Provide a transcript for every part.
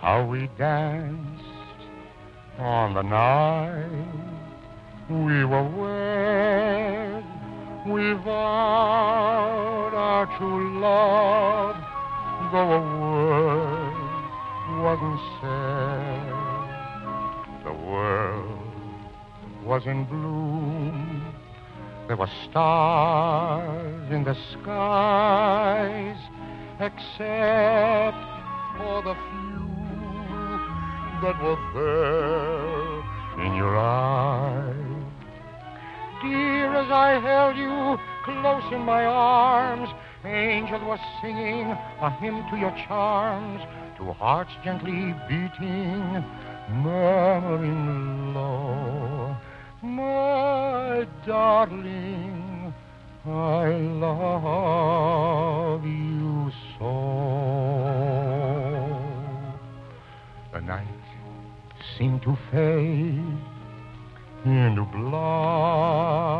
how we danced on the night we were wed. We vowed our true love, though a word wasn't said. The world was in bloom. There were stars in the skies, except for the few that were there in your eyes. Dear, as I held you close in my arms, angels were singing a hymn to your charms, to hearts gently beating, murmuring low, My darling, I love you The night seemed to fade into blossoming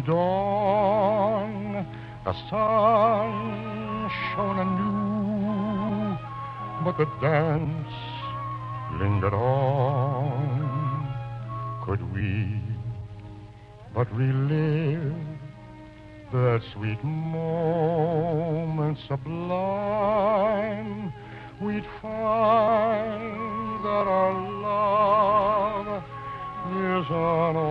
dawn. The sun shone anew, but the dance lingered on. Could we but relive that sweet moment sublime? that our love is unaltered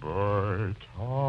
by time.